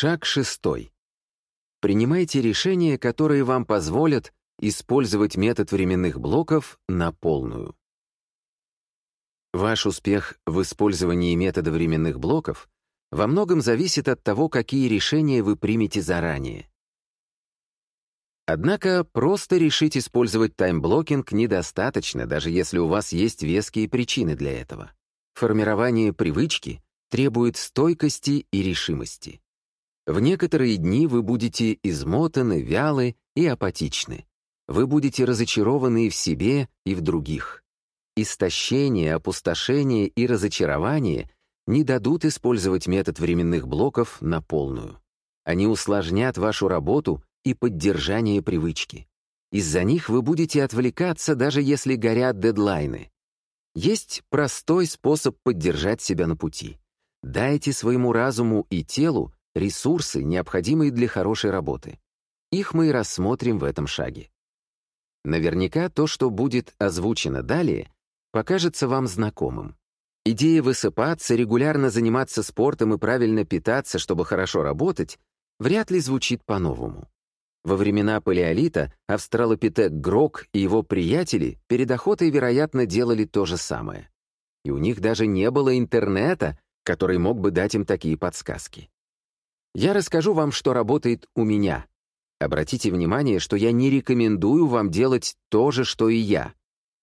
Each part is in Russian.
Шаг шестой. Принимайте решения, которые вам позволят использовать метод временных блоков на полную. Ваш успех в использовании метода временных блоков во многом зависит от того, какие решения вы примете заранее. Однако просто решить использовать таймблокинг недостаточно, даже если у вас есть веские причины для этого. Формирование привычки требует стойкости и решимости. В некоторые дни вы будете измотаны, вялы и апатичны. Вы будете разочарованы в себе, и в других. Истощение, опустошение и разочарование не дадут использовать метод временных блоков на полную. Они усложнят вашу работу и поддержание привычки. Из-за них вы будете отвлекаться, даже если горят дедлайны. Есть простой способ поддержать себя на пути. Дайте своему разуму и телу ресурсы, необходимые для хорошей работы. Их мы и рассмотрим в этом шаге. Наверняка то, что будет озвучено далее, покажется вам знакомым. Идея высыпаться, регулярно заниматься спортом и правильно питаться, чтобы хорошо работать, вряд ли звучит по-новому. Во времена палеолита австралопитек Грок и его приятели перед охотой, вероятно, делали то же самое. И у них даже не было интернета, который мог бы дать им такие подсказки. Я расскажу вам, что работает у меня, Обратите внимание, что я не рекомендую вам делать то же, что и я.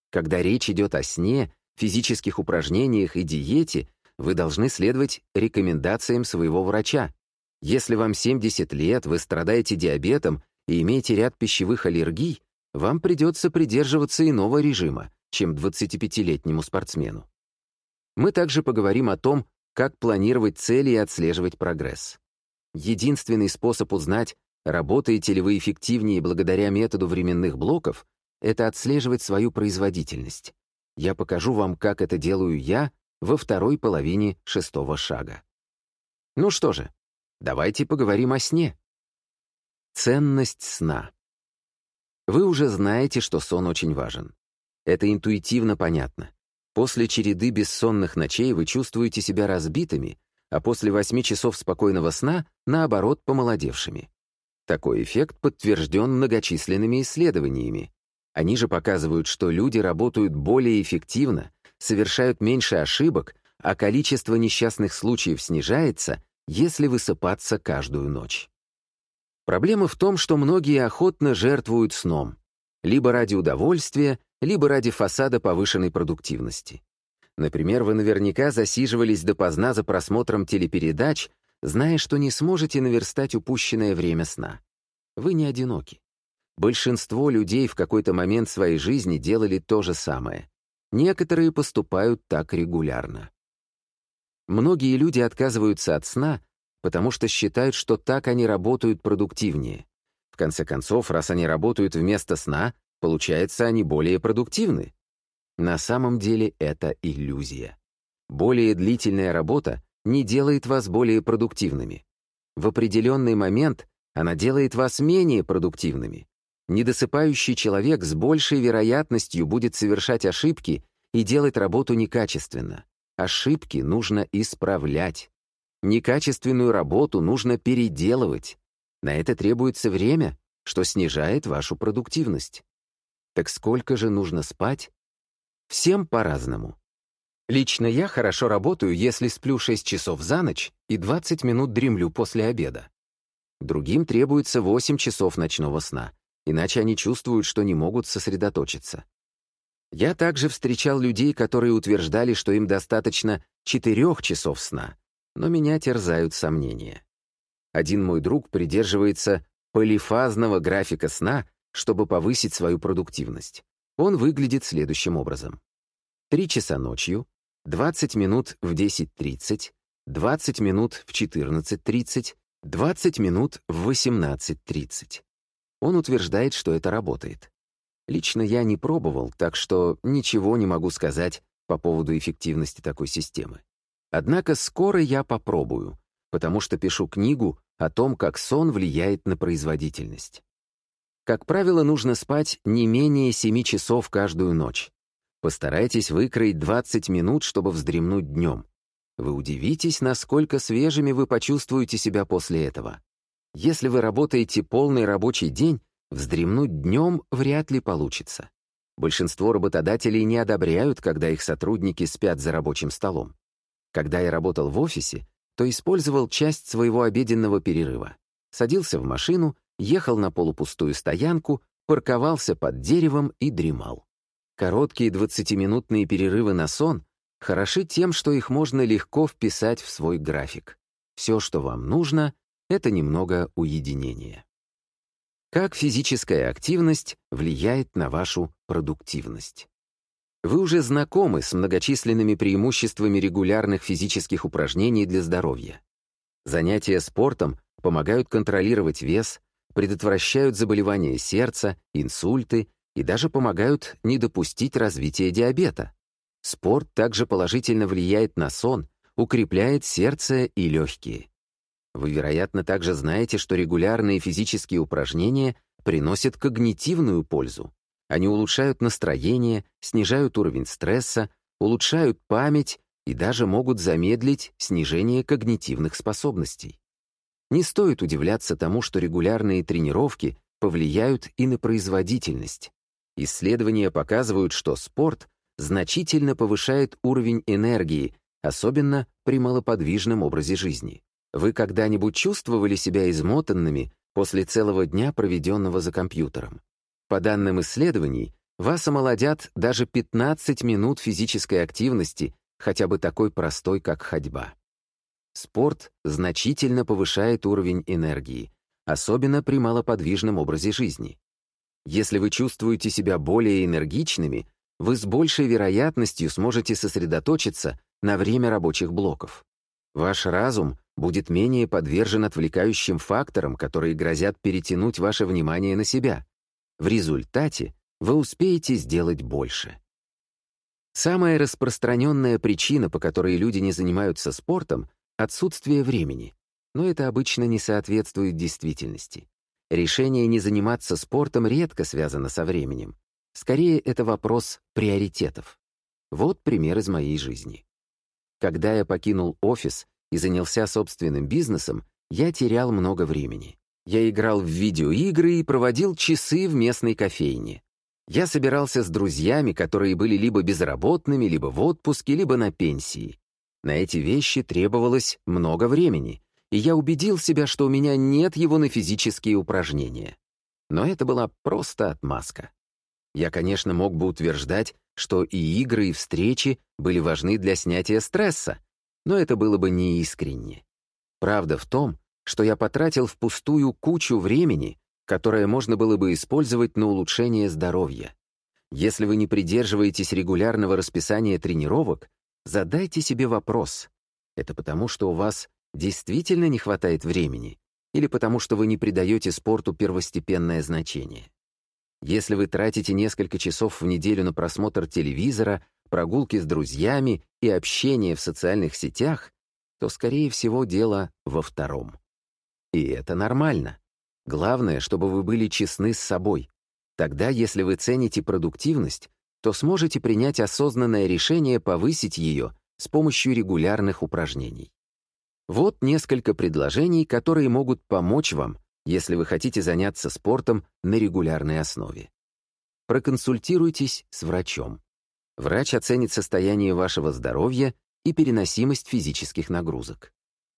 Когда речь идет о сне, физических упражнениях и диете, вы должны следовать рекомендациям своего врача. Если вам 70 лет, вы страдаете диабетом и имеете ряд пищевых аллергий, вам придется придерживаться иного режима, чем 25-летнему спортсмену. Мы также поговорим о том, как планировать цели и отслеживать прогресс. Единственный способ узнать, Работаете ли вы эффективнее благодаря методу временных блоков, это отслеживать свою производительность. Я покажу вам, как это делаю я во второй половине шестого шага. Ну что же, давайте поговорим о сне. Ценность сна. Вы уже знаете, что сон очень важен. Это интуитивно понятно. После череды бессонных ночей вы чувствуете себя разбитыми, а после восьми часов спокойного сна, наоборот, помолодевшими. Такой эффект подтвержден многочисленными исследованиями. Они же показывают, что люди работают более эффективно, совершают меньше ошибок, а количество несчастных случаев снижается, если высыпаться каждую ночь. Проблема в том, что многие охотно жертвуют сном, либо ради удовольствия, либо ради фасада повышенной продуктивности. Например, вы наверняка засиживались допоздна за просмотром телепередач, зная, что не сможете наверстать упущенное время сна. Вы не одиноки. Большинство людей в какой-то момент своей жизни делали то же самое. Некоторые поступают так регулярно. Многие люди отказываются от сна, потому что считают, что так они работают продуктивнее. В конце концов, раз они работают вместо сна, получается, они более продуктивны. На самом деле это иллюзия. Более длительная работа не делает вас более продуктивными. В определенный момент она делает вас менее продуктивными. Недосыпающий человек с большей вероятностью будет совершать ошибки и делать работу некачественно. Ошибки нужно исправлять. Некачественную работу нужно переделывать. На это требуется время, что снижает вашу продуктивность. Так сколько же нужно спать? Всем по-разному. Лично я хорошо работаю, если сплю 6 часов за ночь и 20 минут дремлю после обеда. Другим требуется 8 часов ночного сна, иначе они чувствуют, что не могут сосредоточиться. Я также встречал людей, которые утверждали, что им достаточно 4 часов сна, но меня терзают сомнения. Один мой друг придерживается полифазного графика сна, чтобы повысить свою продуктивность. Он выглядит следующим образом. 3 часа ночью, 20 минут в 10.30, 20 минут в 14.30, 20 минут в 18.30. Он утверждает, что это работает. Лично я не пробовал, так что ничего не могу сказать по поводу эффективности такой системы. Однако скоро я попробую, потому что пишу книгу о том, как сон влияет на производительность. Как правило, нужно спать не менее 7 часов каждую ночь. Постарайтесь выкроить 20 минут, чтобы вздремнуть днем. Вы удивитесь, насколько свежими вы почувствуете себя после этого. Если вы работаете полный рабочий день, вздремнуть днем вряд ли получится. Большинство работодателей не одобряют, когда их сотрудники спят за рабочим столом. Когда я работал в офисе, то использовал часть своего обеденного перерыва. Садился в машину, ехал на полупустую стоянку, парковался под деревом и дремал. Короткие 20-минутные перерывы на сон хороши тем, что их можно легко вписать в свой график. Все, что вам нужно, — это немного уединения. Как физическая активность влияет на вашу продуктивность? Вы уже знакомы с многочисленными преимуществами регулярных физических упражнений для здоровья. Занятия спортом помогают контролировать вес, предотвращают заболевания сердца, инсульты и даже помогают не допустить развития диабета. Спорт также положительно влияет на сон, укрепляет сердце и легкие. Вы, вероятно, также знаете, что регулярные физические упражнения приносят когнитивную пользу. Они улучшают настроение, снижают уровень стресса, улучшают память и даже могут замедлить снижение когнитивных способностей. Не стоит удивляться тому, что регулярные тренировки повлияют и на производительность. Исследования показывают, что спорт значительно повышает уровень энергии, особенно при малоподвижном образе жизни. Вы когда-нибудь чувствовали себя измотанными после целого дня, проведенного за компьютером? По данным исследований, вас омолодят даже 15 минут физической активности, хотя бы такой простой, как ходьба. Спорт значительно повышает уровень энергии, особенно при малоподвижном образе жизни. Если вы чувствуете себя более энергичными, вы с большей вероятностью сможете сосредоточиться на время рабочих блоков. Ваш разум будет менее подвержен отвлекающим факторам, которые грозят перетянуть ваше внимание на себя. В результате вы успеете сделать больше. Самая распространенная причина, по которой люди не занимаются спортом — отсутствие времени. Но это обычно не соответствует действительности. Решение не заниматься спортом редко связано со временем. Скорее, это вопрос приоритетов. Вот пример из моей жизни. Когда я покинул офис и занялся собственным бизнесом, я терял много времени. Я играл в видеоигры и проводил часы в местной кофейне. Я собирался с друзьями, которые были либо безработными, либо в отпуске, либо на пенсии. На эти вещи требовалось много времени, и я убедил себя, что у меня нет его на физические упражнения. Но это была просто отмазка. Я, конечно, мог бы утверждать, что и игры, и встречи были важны для снятия стресса, но это было бы неискренне. Правда в том, что я потратил впустую кучу времени, которое можно было бы использовать на улучшение здоровья. Если вы не придерживаетесь регулярного расписания тренировок, задайте себе вопрос. Это потому, что у вас действительно не хватает времени или потому что вы не придаете спорту первостепенное значение. Если вы тратите несколько часов в неделю на просмотр телевизора, прогулки с друзьями и общение в социальных сетях, то, скорее всего, дело во втором. И это нормально. Главное, чтобы вы были честны с собой. Тогда, если вы цените продуктивность, то сможете принять осознанное решение повысить ее с помощью регулярных упражнений. Вот несколько предложений, которые могут помочь вам, если вы хотите заняться спортом на регулярной основе. Проконсультируйтесь с врачом. Врач оценит состояние вашего здоровья и переносимость физических нагрузок.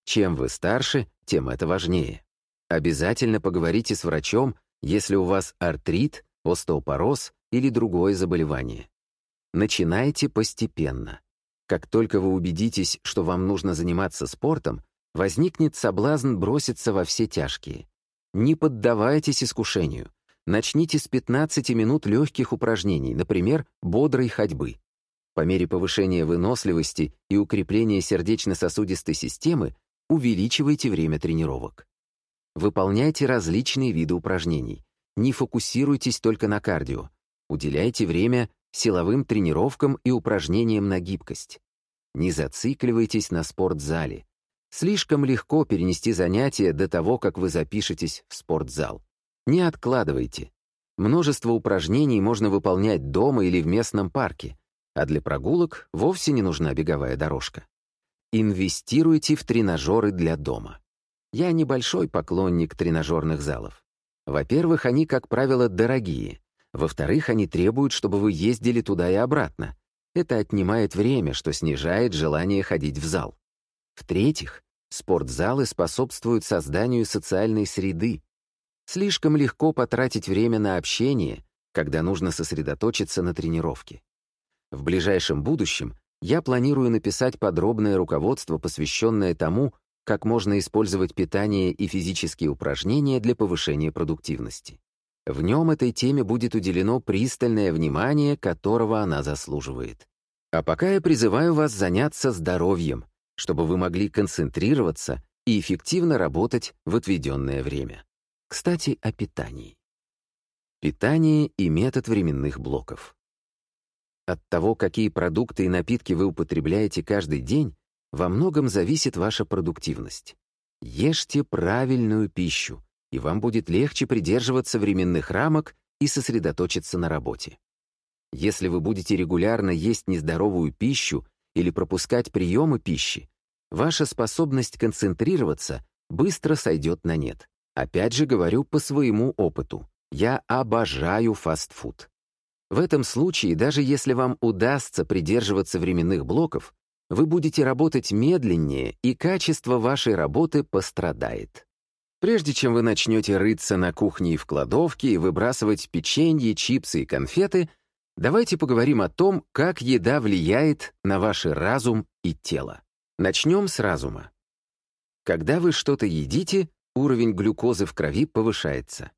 Чем вы старше, тем это важнее. Обязательно поговорите с врачом, если у вас артрит, остеопороз или другое заболевание. Начинайте постепенно. Как только вы убедитесь, что вам нужно заниматься спортом, возникнет соблазн броситься во все тяжкие. Не поддавайтесь искушению. Начните с 15 минут легких упражнений, например, бодрой ходьбы. По мере повышения выносливости и укрепления сердечно-сосудистой системы увеличивайте время тренировок. Выполняйте различные виды упражнений. Не фокусируйтесь только на кардио. Уделяйте время силовым тренировкам и упражнениям на гибкость. Не зацикливайтесь на спортзале. Слишком легко перенести занятия до того, как вы запишетесь в спортзал. Не откладывайте. Множество упражнений можно выполнять дома или в местном парке, а для прогулок вовсе не нужна беговая дорожка. Инвестируйте в тренажеры для дома. Я небольшой поклонник тренажерных залов. Во-первых, они, как правило, дорогие. Во-вторых, они требуют, чтобы вы ездили туда и обратно. Это отнимает время, что снижает желание ходить в зал. В-третьих, спортзалы способствуют созданию социальной среды. Слишком легко потратить время на общение, когда нужно сосредоточиться на тренировке. В ближайшем будущем я планирую написать подробное руководство, посвященное тому, как можно использовать питание и физические упражнения для повышения продуктивности. В нем этой теме будет уделено пристальное внимание, которого она заслуживает. А пока я призываю вас заняться здоровьем, чтобы вы могли концентрироваться и эффективно работать в отведенное время. Кстати, о питании. Питание и метод временных блоков. От того, какие продукты и напитки вы употребляете каждый день, во многом зависит ваша продуктивность. Ешьте правильную пищу, и вам будет легче придерживаться временных рамок и сосредоточиться на работе. Если вы будете регулярно есть нездоровую пищу или пропускать приемы пищи, ваша способность концентрироваться быстро сойдет на нет. Опять же говорю по своему опыту. Я обожаю фастфуд. В этом случае, даже если вам удастся придерживаться временных блоков, вы будете работать медленнее, и качество вашей работы пострадает. Прежде чем вы начнете рыться на кухне и в кладовке и выбрасывать печенье, чипсы и конфеты, давайте поговорим о том, как еда влияет на ваш разум и тело. Начнем с разума. Когда вы что-то едите, уровень глюкозы в крови повышается.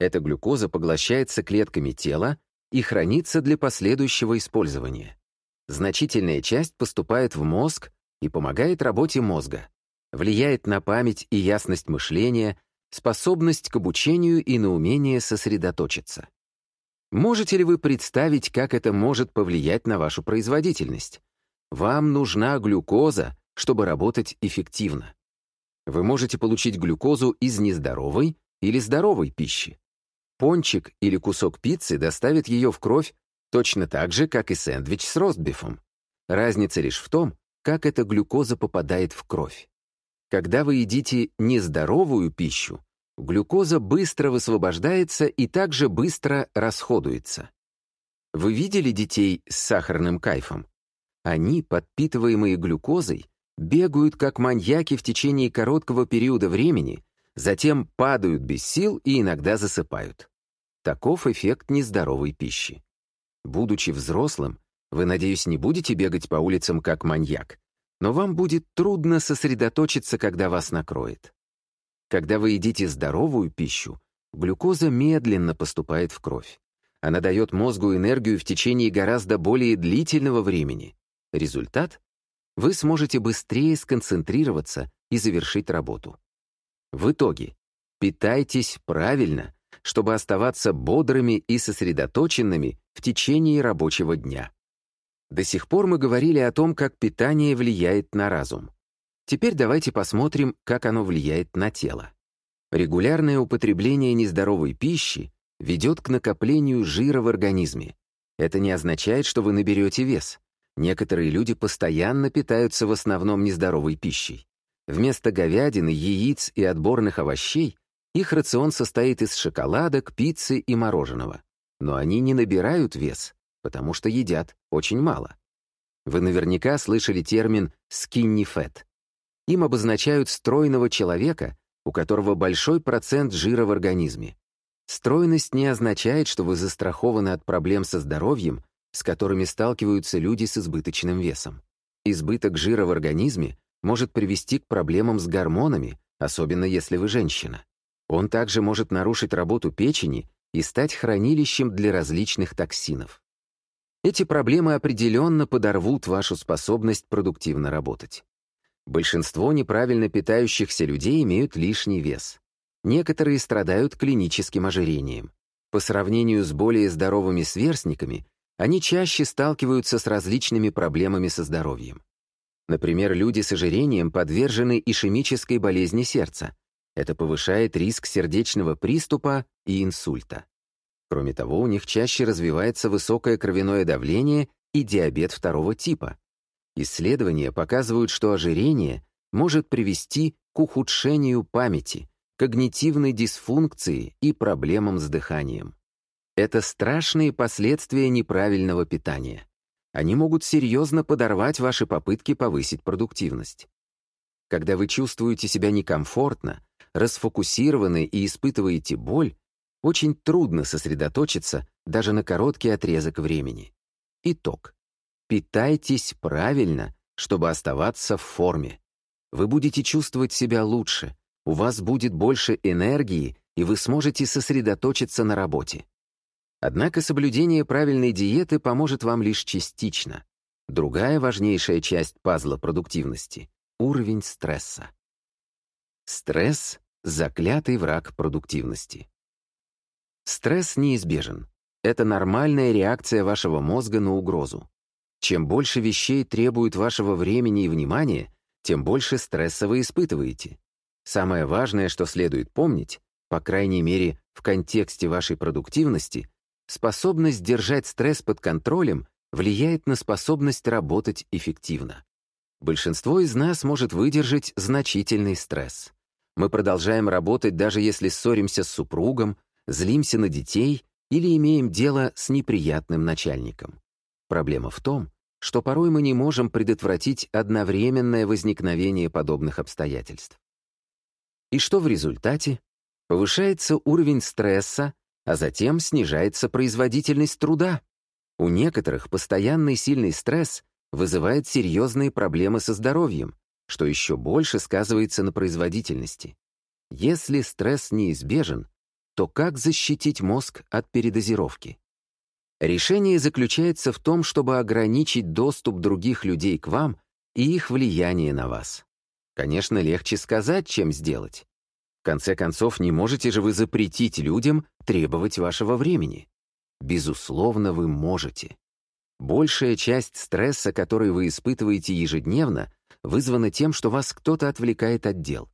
Эта глюкоза поглощается клетками тела и хранится для последующего использования. Значительная часть поступает в мозг и помогает работе мозга влияет на память и ясность мышления, способность к обучению и на умение сосредоточиться. Можете ли вы представить, как это может повлиять на вашу производительность? Вам нужна глюкоза, чтобы работать эффективно. Вы можете получить глюкозу из нездоровой или здоровой пищи. Пончик или кусок пиццы доставит ее в кровь точно так же, как и сэндвич с ростбифом. Разница лишь в том, как эта глюкоза попадает в кровь. Когда вы едите нездоровую пищу, глюкоза быстро высвобождается и также быстро расходуется. Вы видели детей с сахарным кайфом? Они, подпитываемые глюкозой, бегают как маньяки в течение короткого периода времени, затем падают без сил и иногда засыпают. Таков эффект нездоровой пищи. Будучи взрослым, вы, надеюсь, не будете бегать по улицам как маньяк, но вам будет трудно сосредоточиться, когда вас накроет. Когда вы едите здоровую пищу, глюкоза медленно поступает в кровь. Она дает мозгу энергию в течение гораздо более длительного времени. Результат — вы сможете быстрее сконцентрироваться и завершить работу. В итоге, питайтесь правильно, чтобы оставаться бодрыми и сосредоточенными в течение рабочего дня. До сих пор мы говорили о том, как питание влияет на разум. Теперь давайте посмотрим, как оно влияет на тело. Регулярное употребление нездоровой пищи ведет к накоплению жира в организме. Это не означает, что вы наберете вес. Некоторые люди постоянно питаются в основном нездоровой пищей. Вместо говядины, яиц и отборных овощей их рацион состоит из шоколадок, пиццы и мороженого. Но они не набирают вес, потому что едят очень мало. Вы наверняка слышали термин «skinny fat». Им обозначают стройного человека, у которого большой процент жира в организме. Стройность не означает, что вы застрахованы от проблем со здоровьем, с которыми сталкиваются люди с избыточным весом. Избыток жира в организме может привести к проблемам с гормонами, особенно если вы женщина. Он также может нарушить работу печени и стать хранилищем для различных токсинов. Эти проблемы определенно подорвут вашу способность продуктивно работать. Большинство неправильно питающихся людей имеют лишний вес. Некоторые страдают клиническим ожирением. По сравнению с более здоровыми сверстниками, они чаще сталкиваются с различными проблемами со здоровьем. Например, люди с ожирением подвержены ишемической болезни сердца. Это повышает риск сердечного приступа и инсульта. Кроме того, у них чаще развивается высокое кровяное давление и диабет второго типа. Исследования показывают, что ожирение может привести к ухудшению памяти, когнитивной дисфункции и проблемам с дыханием. Это страшные последствия неправильного питания. Они могут серьезно подорвать ваши попытки повысить продуктивность. Когда вы чувствуете себя некомфортно, расфокусированы и испытываете боль, очень трудно сосредоточиться даже на короткий отрезок времени. Итог. Питайтесь правильно, чтобы оставаться в форме. Вы будете чувствовать себя лучше, у вас будет больше энергии, и вы сможете сосредоточиться на работе. Однако соблюдение правильной диеты поможет вам лишь частично. Другая важнейшая часть пазла продуктивности — уровень стресса. Стресс — заклятый враг продуктивности. Стресс неизбежен. Это нормальная реакция вашего мозга на угрозу. Чем больше вещей требуют вашего времени и внимания, тем больше стресса вы испытываете. Самое важное, что следует помнить, по крайней мере, в контексте вашей продуктивности, способность держать стресс под контролем влияет на способность работать эффективно. Большинство из нас может выдержать значительный стресс. Мы продолжаем работать, даже если ссоримся с супругом, злимся на детей или имеем дело с неприятным начальником. Проблема в том, что порой мы не можем предотвратить одновременное возникновение подобных обстоятельств. И что в результате? Повышается уровень стресса, а затем снижается производительность труда. У некоторых постоянный сильный стресс вызывает серьезные проблемы со здоровьем, что еще больше сказывается на производительности. Если стресс неизбежен, то как защитить мозг от передозировки? Решение заключается в том, чтобы ограничить доступ других людей к вам и их влияние на вас. Конечно, легче сказать, чем сделать. В конце концов, не можете же вы запретить людям требовать вашего времени. Безусловно, вы можете. Большая часть стресса, который вы испытываете ежедневно, вызвана тем, что вас кто-то отвлекает от дел.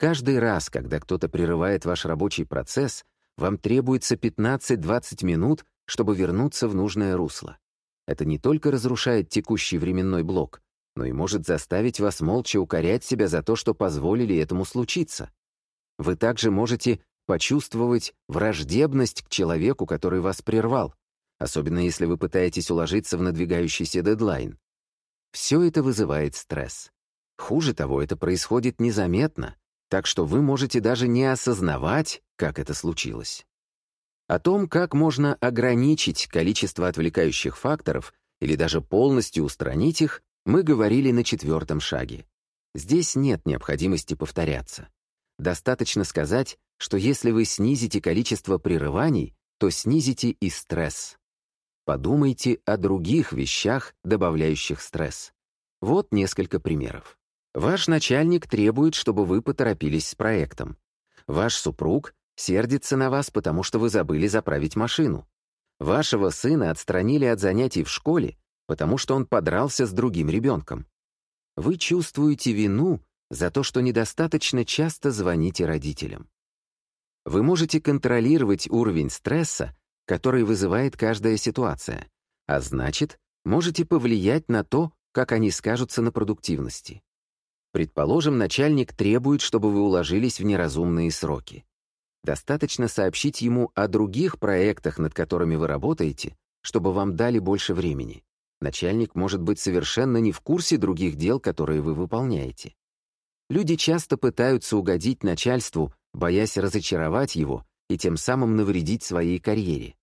Каждый раз, когда кто-то прерывает ваш рабочий процесс, вам требуется 15-20 минут, чтобы вернуться в нужное русло. Это не только разрушает текущий временной блок, но и может заставить вас молча укорять себя за то, что позволили этому случиться. Вы также можете почувствовать враждебность к человеку, который вас прервал, особенно если вы пытаетесь уложиться в надвигающийся дедлайн. Все это вызывает стресс. Хуже того, это происходит незаметно, так что вы можете даже не осознавать, как это случилось. О том, как можно ограничить количество отвлекающих факторов или даже полностью устранить их, мы говорили на четвертом шаге. Здесь нет необходимости повторяться. Достаточно сказать, что если вы снизите количество прерываний, то снизите и стресс. Подумайте о других вещах, добавляющих стресс. Вот несколько примеров. Ваш начальник требует, чтобы вы поторопились с проектом. Ваш супруг сердится на вас, потому что вы забыли заправить машину. Вашего сына отстранили от занятий в школе, потому что он подрался с другим ребенком. Вы чувствуете вину за то, что недостаточно часто звоните родителям. Вы можете контролировать уровень стресса, который вызывает каждая ситуация, а значит, можете повлиять на то, как они скажутся на продуктивности. Предположим, начальник требует, чтобы вы уложились в неразумные сроки. Достаточно сообщить ему о других проектах, над которыми вы работаете, чтобы вам дали больше времени. Начальник может быть совершенно не в курсе других дел, которые вы выполняете. Люди часто пытаются угодить начальству, боясь разочаровать его и тем самым навредить своей карьере.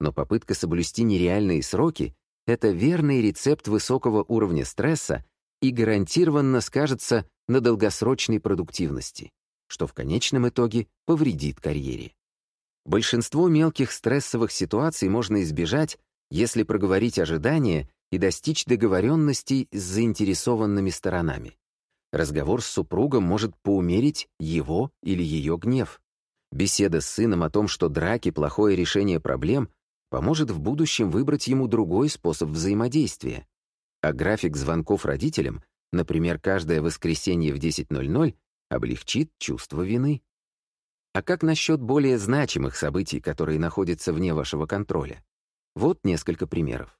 Но попытка соблюсти нереальные сроки — это верный рецепт высокого уровня стресса и гарантированно скажется на долгосрочной продуктивности что в конечном итоге повредит карьере. Большинство мелких стрессовых ситуаций можно избежать, если проговорить ожидания и достичь договоренностей с заинтересованными сторонами. Разговор с супругом может поумерить его или ее гнев. Беседа с сыном о том, что драки — плохое решение проблем, поможет в будущем выбрать ему другой способ взаимодействия. А график звонков родителям, например, каждое воскресенье в 10.00, облегчит чувство вины. А как насчет более значимых событий, которые находятся вне вашего контроля? Вот несколько примеров.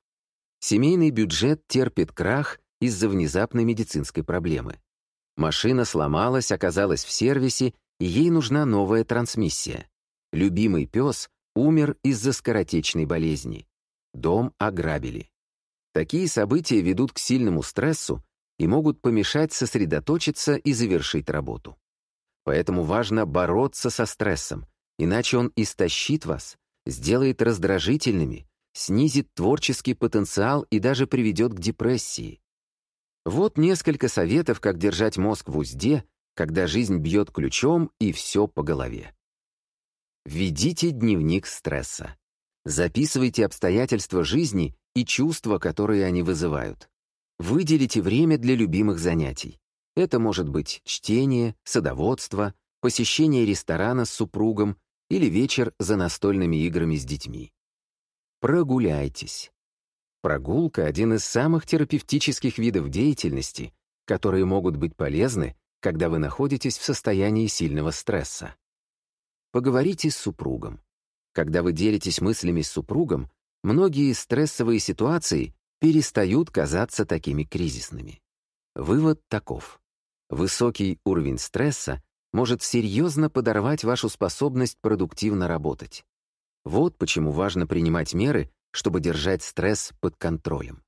Семейный бюджет терпит крах из-за внезапной медицинской проблемы. Машина сломалась, оказалась в сервисе, и ей нужна новая трансмиссия. Любимый пес умер из-за скоротечной болезни. Дом ограбили. Такие события ведут к сильному стрессу и могут помешать сосредоточиться и завершить работу. Поэтому важно бороться со стрессом, иначе он истощит вас, сделает раздражительными, снизит творческий потенциал и даже приведет к депрессии. Вот несколько советов, как держать мозг в узде, когда жизнь бьет ключом и все по голове. Введите дневник стресса. Записывайте обстоятельства жизни и чувства, которые они вызывают. Выделите время для любимых занятий. Это может быть чтение, садоводство, посещение ресторана с супругом или вечер за настольными играми с детьми. Прогуляйтесь. Прогулка — один из самых терапевтических видов деятельности, которые могут быть полезны, когда вы находитесь в состоянии сильного стресса. Поговорите с супругом. Когда вы делитесь мыслями с супругом, многие стрессовые ситуации перестают казаться такими кризисными. Вывод таков. Высокий уровень стресса может серьезно подорвать вашу способность продуктивно работать. Вот почему важно принимать меры, чтобы держать стресс под контролем.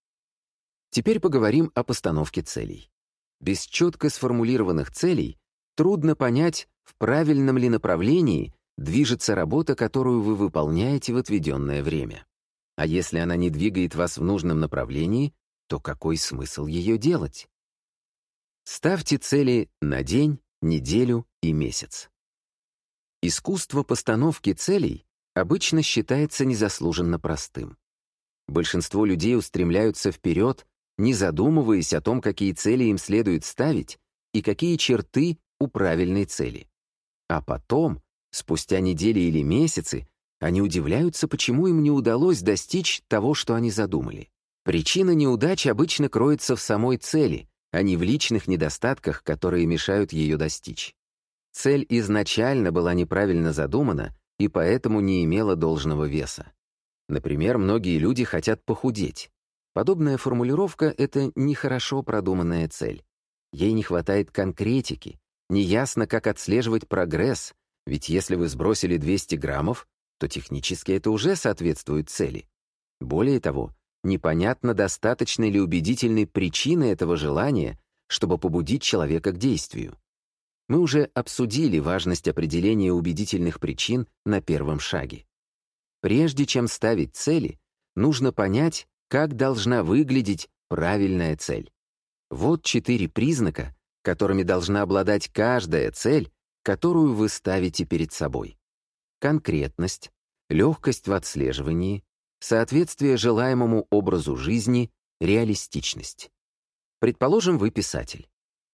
Теперь поговорим о постановке целей. Без четко сформулированных целей трудно понять, в правильном ли направлении движется работа, которую вы выполняете в отведенное время. А если она не двигает вас в нужном направлении, то какой смысл ее делать? Ставьте цели на день, неделю и месяц. Искусство постановки целей обычно считается незаслуженно простым. Большинство людей устремляются вперед, не задумываясь о том, какие цели им следует ставить и какие черты у правильной цели. А потом, спустя недели или месяцы, они удивляются, почему им не удалось достичь того, что они задумали. Причина неудач обычно кроется в самой цели, а не в личных недостатках, которые мешают ее достичь. Цель изначально была неправильно задумана и поэтому не имела должного веса. Например, многие люди хотят похудеть. Подобная формулировка — это нехорошо продуманная цель. Ей не хватает конкретики, неясно, как отслеживать прогресс, ведь если вы сбросили 200 граммов, то технически это уже соответствует цели. Более того, непонятно, достаточно ли убедительной причины этого желания, чтобы побудить человека к действию. Мы уже обсудили важность определения убедительных причин на первом шаге. Прежде чем ставить цели, нужно понять, как должна выглядеть правильная цель. Вот четыре признака, которыми должна обладать каждая цель, которую вы ставите перед собой. Конкретность, легкость в отслеживании, соответствие желаемому образу жизни, реалистичность. Предположим, вы писатель.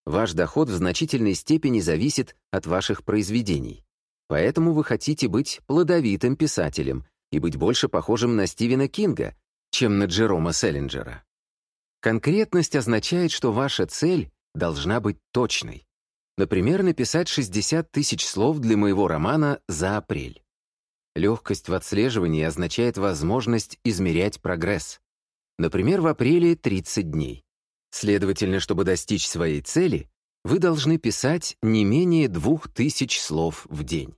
Ваш доход в значительной степени зависит от ваших произведений. Поэтому вы хотите быть плодовитым писателем и быть больше похожим на Стивена Кинга, чем на Джерома Селлинджера. Конкретность означает, что ваша цель должна быть точной. Например, написать 60 тысяч слов для моего романа за апрель. Легкость в отслеживании означает возможность измерять прогресс. Например, в апреле 30 дней. Следовательно, чтобы достичь своей цели, вы должны писать не менее 2000 слов в день.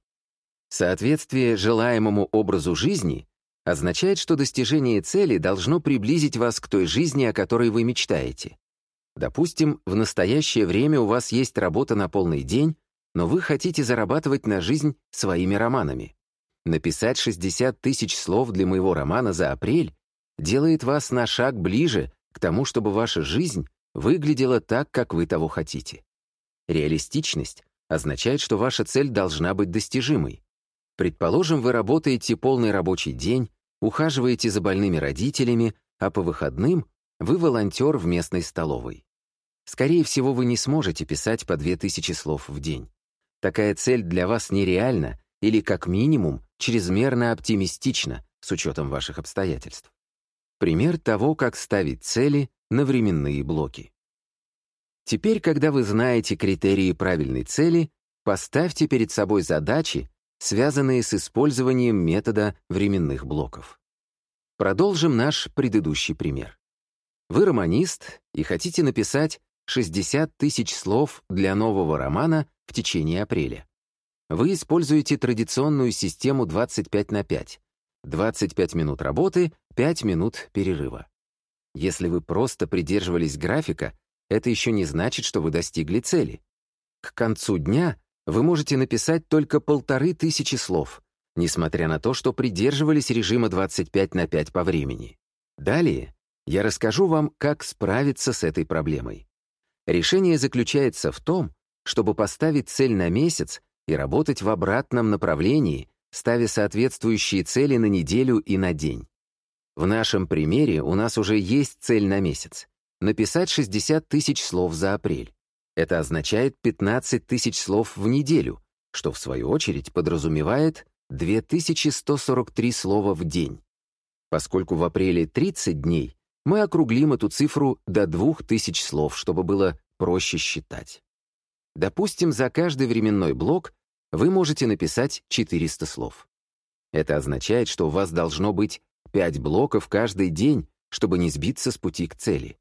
Соответствие желаемому образу жизни означает, что достижение цели должно приблизить вас к той жизни, о которой вы мечтаете. Допустим, в настоящее время у вас есть работа на полный день, но вы хотите зарабатывать на жизнь своими романами. Написать 60 тысяч слов для моего романа за апрель делает вас на шаг ближе к тому, чтобы ваша жизнь выглядела так, как вы того хотите. Реалистичность означает, что ваша цель должна быть достижимой. Предположим, вы работаете полный рабочий день, ухаживаете за больными родителями, а по выходным вы волонтер в местной столовой. Скорее всего, вы не сможете писать по 2000 слов в день. Такая цель для вас нереальна или, как минимум, чрезмерно оптимистично с учетом ваших обстоятельств. Пример того, как ставить цели на временные блоки. Теперь, когда вы знаете критерии правильной цели, поставьте перед собой задачи, связанные с использованием метода временных блоков. Продолжим наш предыдущий пример. Вы романист и хотите написать 60 тысяч слов для нового романа в течение апреля. Вы используете традиционную систему 25 на 5. 25 минут работы, 5 минут перерыва. Если вы просто придерживались графика, это еще не значит, что вы достигли цели. К концу дня вы можете написать только полторы тысячи слов, несмотря на то, что придерживались режима 25 на 5 по времени. Далее я расскажу вам, как справиться с этой проблемой. Решение заключается в том, чтобы поставить цель на месяц и работать в обратном направлении, ставя соответствующие цели на неделю и на день. В нашем примере у нас уже есть цель на месяц — написать 60 тысяч слов за апрель. Это означает 15 тысяч слов в неделю, что в свою очередь подразумевает 2143 слова в день. Поскольку в апреле 30 дней, мы округлим эту цифру до 2000 слов, чтобы было проще считать. Допустим, за каждый временной блок вы можете написать 400 слов. Это означает, что у вас должно быть 5 блоков каждый день, чтобы не сбиться с пути к цели.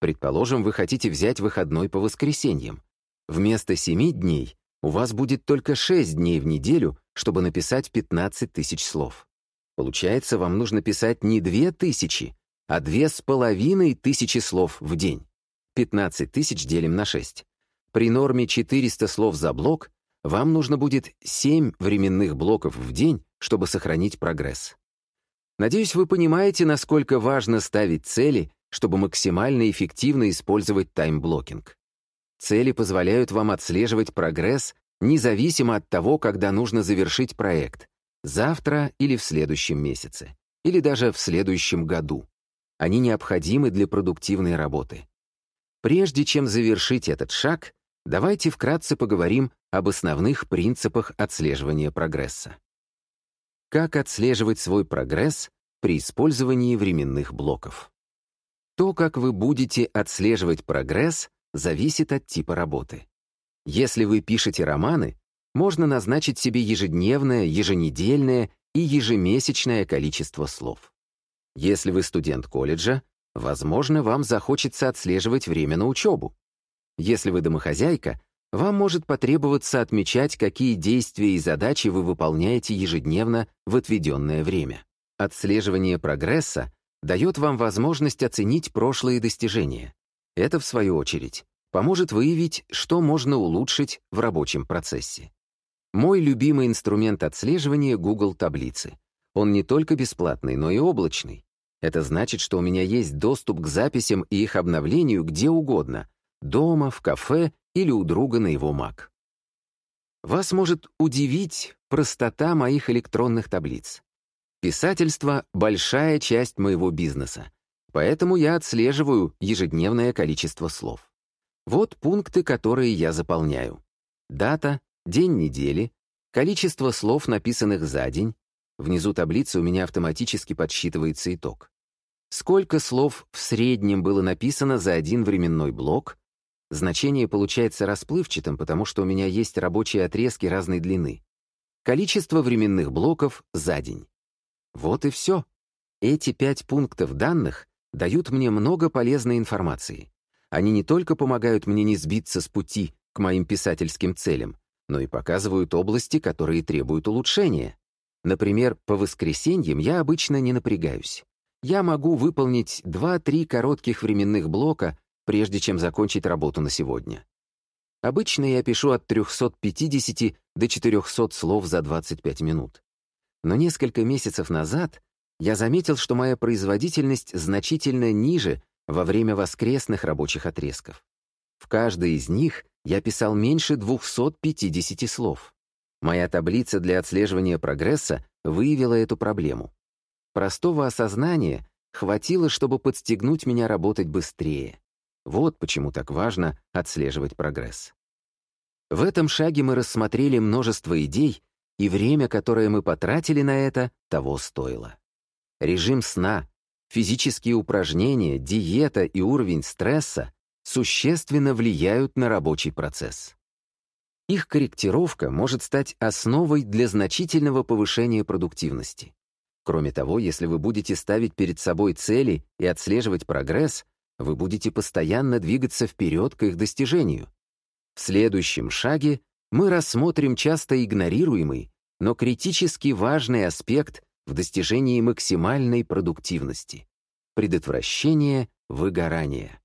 Предположим, вы хотите взять выходной по воскресеньям. Вместо 7 дней у вас будет только 6 дней в неделю, чтобы написать 15 тысяч слов. Получается, вам нужно писать не 2000, а 2500 слов в день. 15 тысяч делим на 6. При норме 400 слов за блок вам нужно будет 7 временных блоков в день, чтобы сохранить прогресс. Надеюсь, вы понимаете, насколько важно ставить цели чтобы максимально эффективно использовать таймблокинг. Цели позволяют вам отслеживать прогресс независимо от того, когда нужно завершить проект — завтра или в следующем месяце, или даже в следующем году. Они необходимы для продуктивной работы. Прежде чем завершить этот шаг, давайте вкратце поговорим об основных принципах отслеживания прогресса. Как отслеживать свой прогресс при использовании временных блоков? То, как вы будете отслеживать прогресс, зависит от типа работы. Если вы пишете романы, можно назначить себе ежедневное, еженедельное и ежемесячное количество слов. Если вы студент колледжа, возможно, вам захочется отслеживать время на учебу. Если вы домохозяйка, вам может потребоваться отмечать, какие действия и задачи вы выполняете ежедневно в отведенное время. Отслеживание прогресса дает вам возможность оценить прошлые достижения. Это, в свою очередь, поможет выявить, что можно улучшить в рабочем процессе. Мой любимый инструмент отслеживания — Google таблицы. Он не только бесплатный, но и облачный. Это значит, что у меня есть доступ к записям и их обновлению где угодно — дома, в кафе или у друга на его Mac. Вас может удивить простота моих электронных таблиц. Писательство — большая часть моего бизнеса, поэтому я отслеживаю ежедневное количество слов. Вот пункты, которые я заполняю. Дата, день недели, количество слов, написанных за день. Внизу таблицы у меня автоматически подсчитывается итог. Сколько слов в среднем было написано за один временной блок? Значение получается расплывчатым, потому что у меня есть рабочие отрезки разной длины. Количество временных блоков за день. Вот и все. Эти пять пунктов данных дают мне много полезной информации. Они не только помогают мне не сбиться с пути к моим писательским целям, но и показывают области, которые требуют улучшения. Например, по воскресеньям я обычно не напрягаюсь. Я могу выполнить 2-3 коротких временных блока, прежде чем закончить работу на сегодня. Обычно я пишу от 350 до 400 слов за 25 минут. Но несколько месяцев назад я заметил, что моя производительность значительно ниже во время воскресных рабочих отрезков. В каждой из них я писал меньше 250 слов. Моя таблица для отслеживания прогресса выявила эту проблему. Простого осознания хватило, чтобы подстегнуть меня работать быстрее. Вот почему так важно отслеживать прогресс. В этом шаге мы рассмотрели множество идей, и время, которое мы потратили на это, того стоило. Режим сна, физические упражнения, диета и уровень стресса существенно влияют на рабочий процесс. Их корректировка может стать основой для значительного повышения продуктивности. Кроме того, если вы будете ставить перед собой цели и отслеживать прогресс, вы будете постоянно двигаться вперед к их достижению. В следующем шаге мы рассмотрим часто игнорируемый, но критически важный аспект в достижении максимальной продуктивности — предотвращение выгорания.